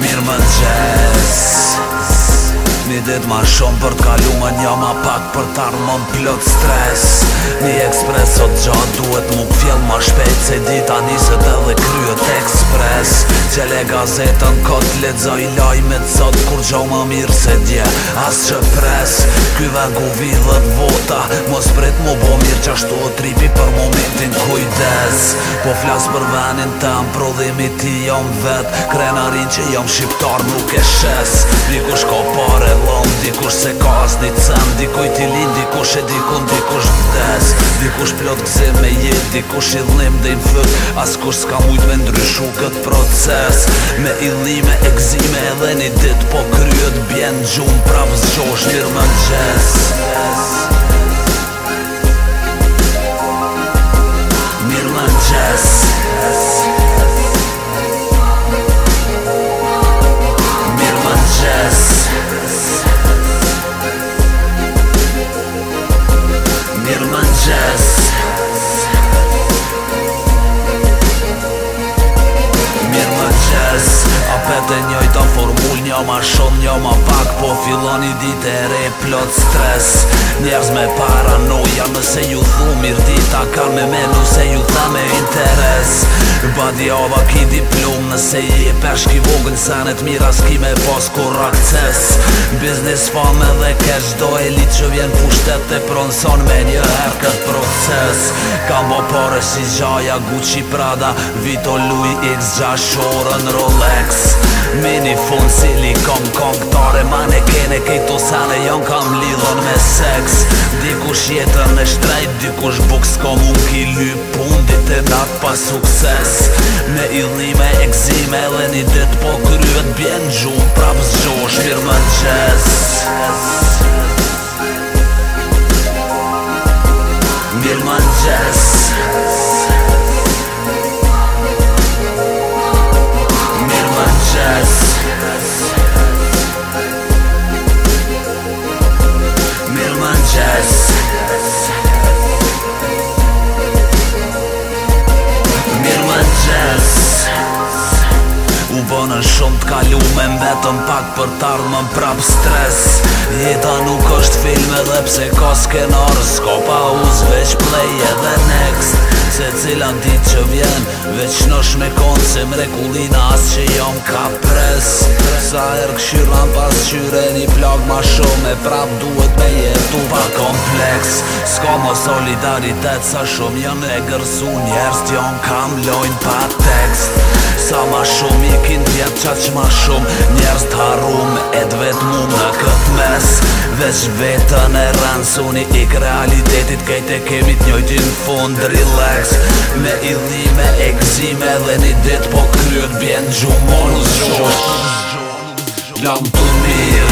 minha irmã jazz. dit ma shumë për t'kallu më një ma pak për t'arë më mplot stres Një ekspres o t'gjohën duhet mu këfjell ma shpejt se dit anisët edhe kryët ekspres Qele gazetën kot ledzoj loj me t'sot kur gjohë më mirë se dje as që pres Kyve guvi dhe vota më sprit mu bo mirë që ashtu o tripi për momentin kujdes Po flas për venin të më prodhimi ti jom vet krenarin që jom shqiptar nuk e shes Një kush ko pare lo kom Dikush se ka asni një cem Dikuj ti lin, dikush e dikun, dikush në des Dikush plot këse me jet, dikush i dhlim dhe i më fët As kush s'ka mujt me ndryshu këtë proces Me i dhime, egzime edhe një dit Po kryet bjen gjumë, prapës gjo shmirë më në gjes dit e re plot stres Njerëz me paranoja nëse ju dhu mirë dita Kanë me menu se ju tha me interes Badi ova ki diplom nëse i e pesh vogën Senet mira s'ki me pas kur akces Biznis fame dhe cash do lit që vjen pushtet e pronson me një her këtë proces Kam bo pare si gjaja Gucci Prada Vito Louis X gjash orën Rolex meni fun si li kom kom Tare ma kejto sane jon kam lidhon me seks Dikush jetër në shtrajt, dikush buk s'ko mu ki ly pundit e dat pa sukses Me idhime, egzime, edhe një dit po kryet bjen gjum Prap s'gjo shpirë më qes Kalu me mbeton pak për tarë më mprap stres Jeta nuk është film edhe pse ka skenar Skopa, pa veç play edhe next se cilan dit që vjen Veç nësh me konë se mre as që jom ka pres Sa er këshiran pas qyre një plak ma shumë E prap duhet me jetu pa kompleks Sko më solidaritet sa shumë jën e gërsu njerës t'jom kam lojnë pa tekst Sa ma shumë i kin tjetë qa që ma shumë njerës t'harum e dvet mu në këtë mes Vesh veta në rënës Unë i kë realitetit Kaj të kemi të njojti në fund Relax Me idhime, egzime Dhe një ditë po kryot Bjenë gjumonu shumë Lëmë të mirë